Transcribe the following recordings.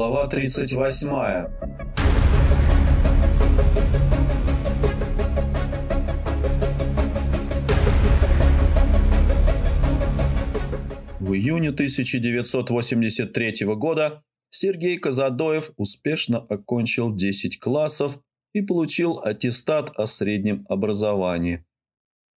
Глава 38 В июне 1983 года Сергей Казадоев успешно окончил 10 классов и получил аттестат о среднем образовании.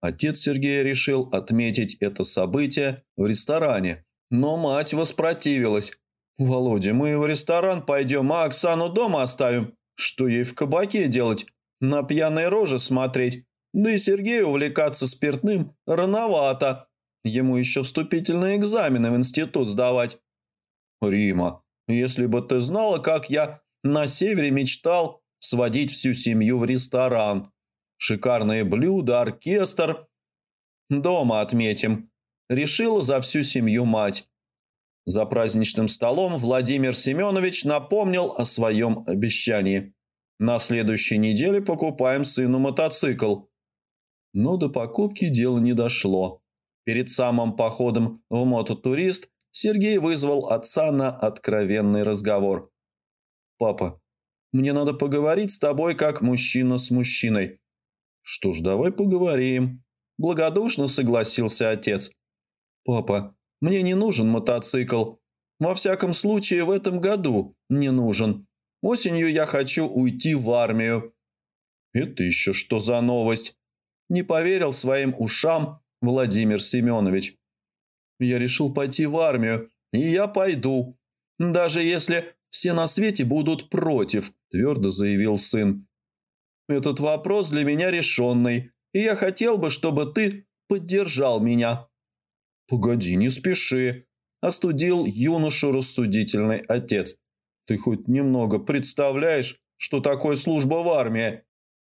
Отец Сергея решил отметить это событие в ресторане, но мать воспротивилась. «Володя, мы в ресторан пойдем, а Оксану дома оставим. Что ей в кабаке делать? На пьяной роже смотреть? Да и Сергею увлекаться спиртным рановато. Ему еще вступительные экзамены в институт сдавать». «Рима, если бы ты знала, как я на севере мечтал сводить всю семью в ресторан. Шикарные блюда, оркестр. Дома отметим. Решила за всю семью мать. За праздничным столом Владимир Семенович напомнил о своем обещании. На следующей неделе покупаем сыну мотоцикл. Но до покупки дело не дошло. Перед самым походом в мототурист Сергей вызвал отца на откровенный разговор. «Папа, мне надо поговорить с тобой как мужчина с мужчиной. «Что ж, давай поговорим», – благодушно согласился отец. «Папа, мне не нужен мотоцикл. Во всяком случае, в этом году не нужен. Осенью я хочу уйти в армию». «Это еще что за новость?» Не поверил своим ушам Владимир Семенович. «Я решил пойти в армию, и я пойду. Даже если все на свете будут против», – твердо заявил сын. Этот вопрос для меня решенный, и я хотел бы, чтобы ты поддержал меня». «Погоди, не спеши», – остудил юношу рассудительный отец. «Ты хоть немного представляешь, что такое служба в армии?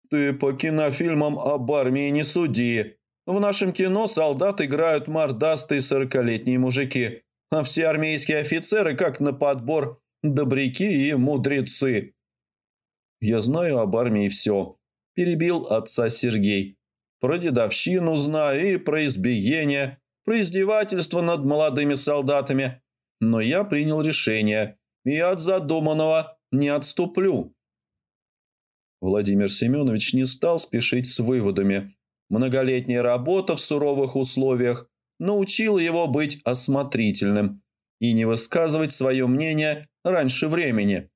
Ты по кинофильмам об армии не суди. В нашем кино солдат играют мордастые сорокалетние мужики, а все армейские офицеры, как на подбор, добряки и мудрецы. «Я знаю об армии все», – перебил отца Сергей. «Про дедовщину знаю и про избиение, про издевательство над молодыми солдатами. Но я принял решение, и от задуманного не отступлю». Владимир Семенович не стал спешить с выводами. Многолетняя работа в суровых условиях научила его быть осмотрительным и не высказывать свое мнение раньше времени.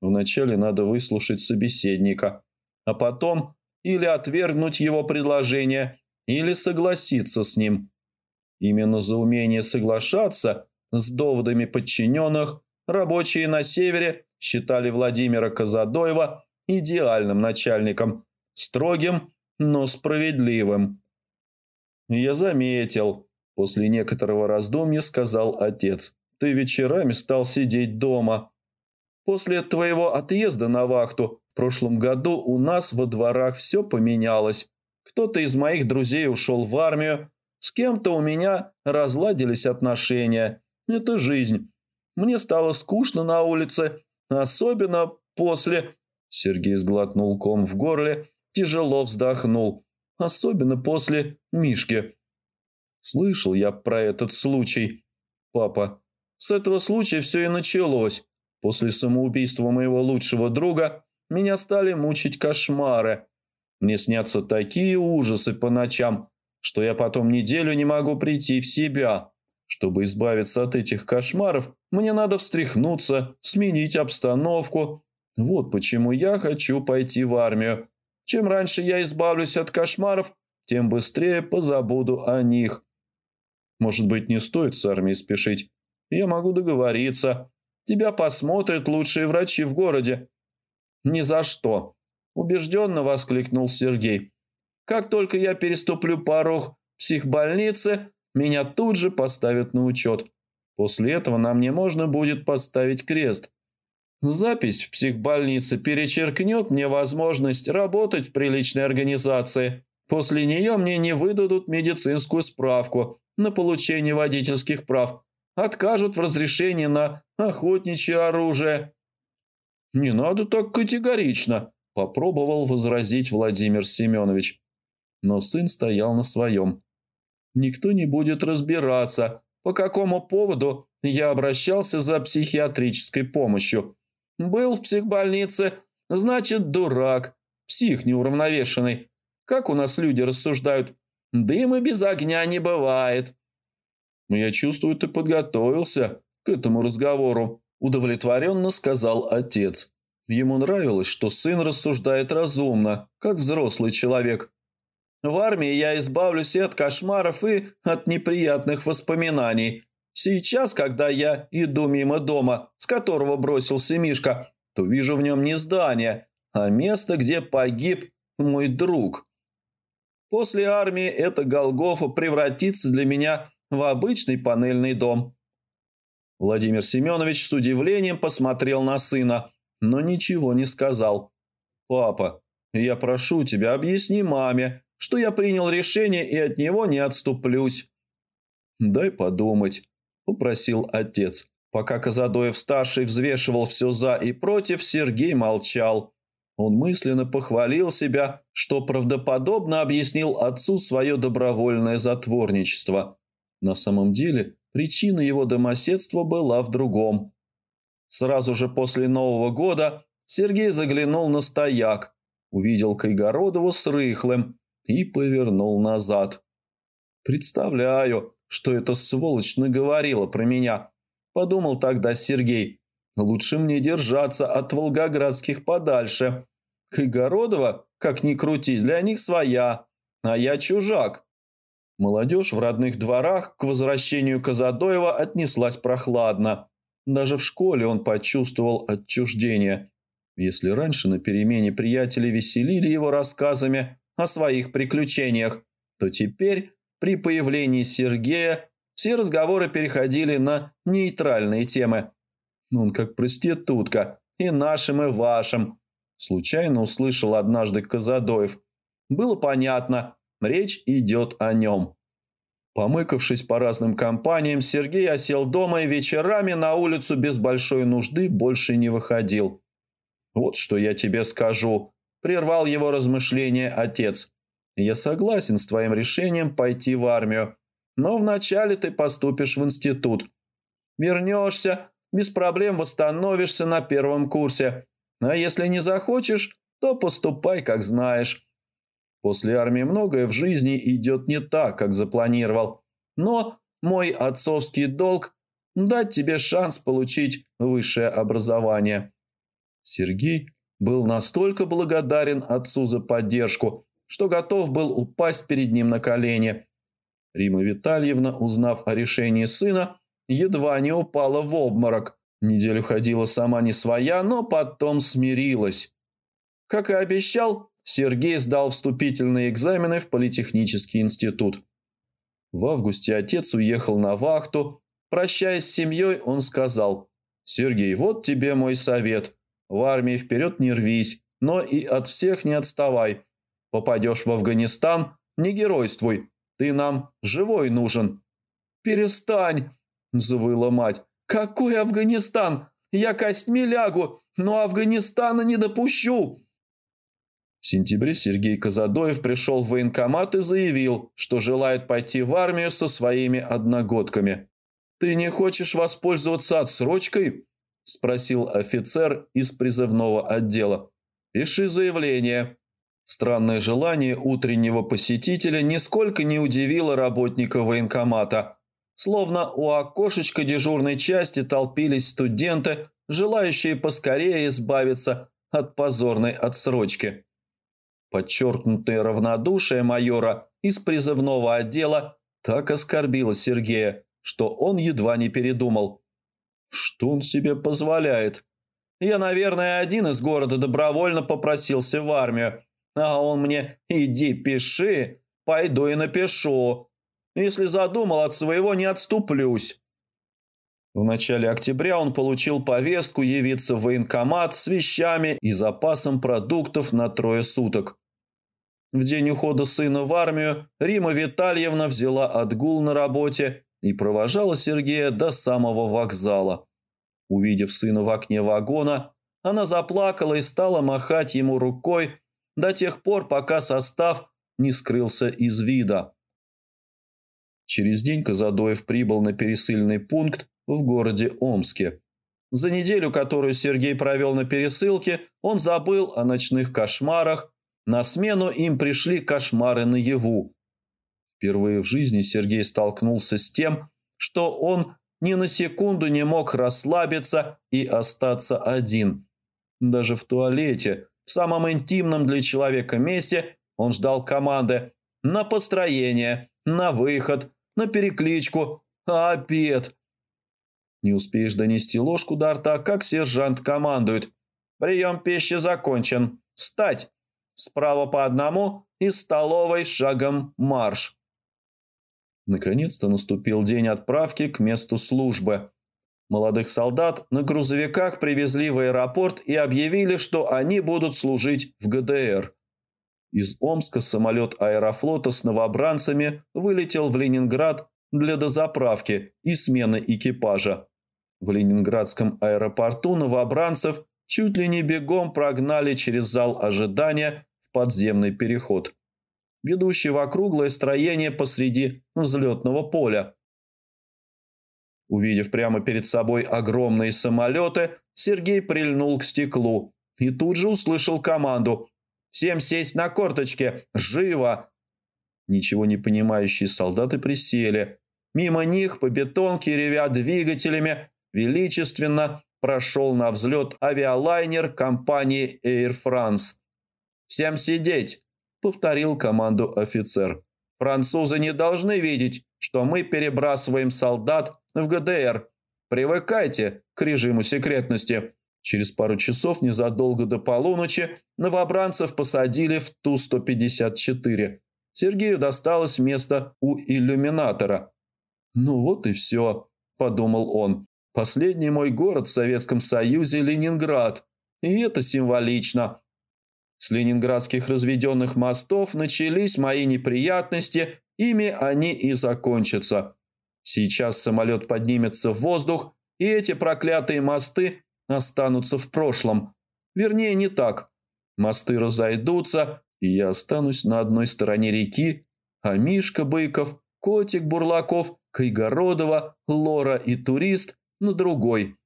Вначале надо выслушать собеседника, а потом или отвергнуть его предложение, или согласиться с ним. Именно за умение соглашаться с доводами подчиненных рабочие на севере считали Владимира Казадоева идеальным начальником, строгим, но справедливым. «Я заметил», – после некоторого раздумья сказал отец, – «ты вечерами стал сидеть дома». После твоего отъезда на вахту в прошлом году у нас во дворах все поменялось. Кто-то из моих друзей ушел в армию, с кем-то у меня разладились отношения. Это жизнь. Мне стало скучно на улице, особенно после...» Сергей сглотнул ком в горле, тяжело вздохнул. «Особенно после Мишки». «Слышал я про этот случай, папа. С этого случая все и началось. После самоубийства моего лучшего друга меня стали мучить кошмары. Мне снятся такие ужасы по ночам, что я потом неделю не могу прийти в себя. Чтобы избавиться от этих кошмаров, мне надо встряхнуться, сменить обстановку. Вот почему я хочу пойти в армию. Чем раньше я избавлюсь от кошмаров, тем быстрее позабуду о них. Может быть, не стоит с армией спешить. Я могу договориться. Тебя посмотрят лучшие врачи в городе». «Ни за что!» – убежденно воскликнул Сергей. «Как только я переступлю порог психбольницы, меня тут же поставят на учет. После этого на мне можно будет поставить крест. Запись в психбольнице перечеркнет мне возможность работать в приличной организации. После нее мне не выдадут медицинскую справку на получение водительских прав откажут в разрешении на охотничье оружие. «Не надо так категорично», – попробовал возразить Владимир Семенович. Но сын стоял на своем. «Никто не будет разбираться, по какому поводу я обращался за психиатрической помощью. Был в психбольнице, значит, дурак, псих неуравновешенный. Как у нас люди рассуждают? Дыма без огня не бывает. Я чувствую, ты подготовился к этому разговору, удовлетворенно сказал отец. Ему нравилось, что сын рассуждает разумно, как взрослый человек. В армии я избавлюсь и от кошмаров, и от неприятных воспоминаний. Сейчас, когда я иду мимо дома, с которого бросился Мишка, то вижу в нем не здание, а место, где погиб мой друг. После армии эта Голгофа превратится для меня в обычный панельный дом. Владимир Семенович с удивлением посмотрел на сына, но ничего не сказал. «Папа, я прошу тебя, объясни маме, что я принял решение и от него не отступлюсь». «Дай подумать», – попросил отец. Пока Казадоев-старший взвешивал все «за» и «против», Сергей молчал. Он мысленно похвалил себя, что правдоподобно объяснил отцу свое добровольное затворничество. На самом деле причина его домоседства была в другом. Сразу же после Нового года Сергей заглянул на стояк, увидел Кайгородову с рыхлым и повернул назад. «Представляю, что эта сволочь наговорила про меня», – подумал тогда Сергей. «Лучше мне держаться от волгоградских подальше. Кайгородова, как ни крути, для них своя, а я чужак». Молодежь в родных дворах к возвращению Казадоева отнеслась прохладно. Даже в школе он почувствовал отчуждение. Если раньше на перемене приятели веселили его рассказами о своих приключениях, то теперь при появлении Сергея все разговоры переходили на нейтральные темы. Он как проститутка, и нашим, и вашим. Случайно услышал однажды Казадоев. Было понятно, речь идет о нем. Помыкавшись по разным компаниям, Сергей осел дома и вечерами на улицу без большой нужды больше не выходил. «Вот что я тебе скажу», – прервал его размышления отец. Я согласен с твоим решением пойти в армию, но вначале ты поступишь в институт. Вернешься, без проблем восстановишься на первом курсе. А если не захочешь, то поступай, как знаешь. После армии многое в жизни идет не так, как запланировал. Но мой отцовский долг – дать тебе шанс получить высшее образование. Сергей был настолько благодарен отцу за поддержку, что готов был упасть перед ним на колени. Рима Витальевна, узнав о решении сына, едва не упала в обморок. Неделю ходила сама не своя, но потом смирилась. Как и обещал, Сергей сдал вступительные экзамены в Политехнический институт. В августе отец уехал на вахту. Прощаясь с семьей, он сказал, «Сергей, вот тебе мой совет. В армии вперед не рвись, но и от всех не отставай. Попадешь в Афганистан, не геройствуй, ты нам живой нужен». «Перестань!» – завыла мать. «Какой Афганистан? Я костьми лягу, но Афганистана не допущу!» В сентябре Сергей Казадоев пришел в военкомат и заявил, что желает пойти в армию со своими одногодками. «Ты не хочешь воспользоваться отсрочкой?» – спросил офицер из призывного отдела. «Пиши заявление». Странное желание утреннего посетителя нисколько не удивило работника военкомата. Словно у окошечка дежурной части толпились студенты, желающие поскорее избавиться от позорной отсрочки. Подчеркнутое равнодушие майора из призывного отдела так оскорбило Сергея, что он едва не передумал. Что он себе позволяет? Я, наверное, один из города добровольно попросился в армию, а он мне «иди пиши, пойду и напишу. Если задумал, от своего не отступлюсь». В начале октября он получил повестку явиться в военкомат с вещами и запасом продуктов на трое суток. В день ухода сына в армию Рима Витальевна взяла отгул на работе и провожала Сергея до самого вокзала. Увидев сына в окне вагона, она заплакала и стала махать ему рукой, до тех пор, пока состав не скрылся из вида. Через день Казадоев прибыл на пересыльный пункт в городе Омске. За неделю, которую Сергей провел на пересылке, он забыл о ночных кошмарах. На смену им пришли кошмары наяву. Впервые в жизни Сергей столкнулся с тем, что он ни на секунду не мог расслабиться и остаться один. Даже в туалете, в самом интимном для человека месте, он ждал команды на построение, на выход, на перекличку, а обед. Не успеешь донести ложку до рта, как сержант командует. «Прием пищи закончен. Встать! Справа по одному и столовой шагом марш!» Наконец-то наступил день отправки к месту службы. Молодых солдат на грузовиках привезли в аэропорт и объявили, что они будут служить в ГДР. Из Омска самолет аэрофлота с новобранцами вылетел в Ленинград для дозаправки и смены экипажа. В ленинградском аэропорту новобранцев чуть ли не бегом прогнали через зал ожидания в подземный переход ведущий в округлое строение посреди взлетного поля. Увидев прямо перед собой огромные самолеты, Сергей прильнул к стеклу и тут же услышал команду «Всем сесть на корточке! Живо!» Ничего не понимающие солдаты присели. Мимо них по бетонке, ревя двигателями, величественно прошел на взлет авиалайнер компании Air France. «Всем сидеть! Повторил команду офицер. «Французы не должны видеть, что мы перебрасываем солдат в ГДР. Привыкайте к режиму секретности». Через пару часов, незадолго до полуночи, новобранцев посадили в Ту-154. Сергею досталось место у иллюминатора. «Ну вот и все», – подумал он. «Последний мой город в Советском Союзе – Ленинград. И это символично. С ленинградских разведенных мостов начались мои неприятности, ими они и закончатся. Сейчас самолет поднимется в воздух, и эти проклятые мосты останутся в прошлом. Вернее, не так. Мосты разойдутся, и я останусь на одной стороне реки, а Мишка Быков, Котик Бурлаков, Кайгородова, Лора и Турист на другой.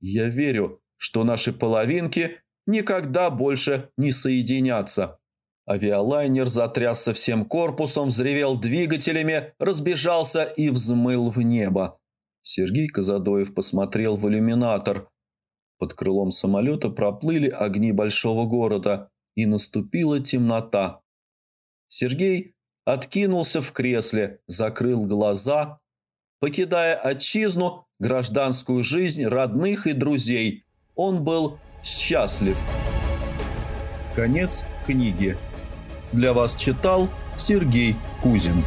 Я верю, что наши половинки никогда больше не соединятся. Авиалайнер затрясся всем корпусом, взревел двигателями, разбежался и взмыл в небо. Сергей Казадоев посмотрел в иллюминатор. Под крылом самолета проплыли огни большого города, и наступила темнота. Сергей откинулся в кресле, закрыл глаза. Покидая отчизну, гражданскую жизнь родных и друзей, он был счастлив. Конец книги. Для вас читал Сергей Кузин.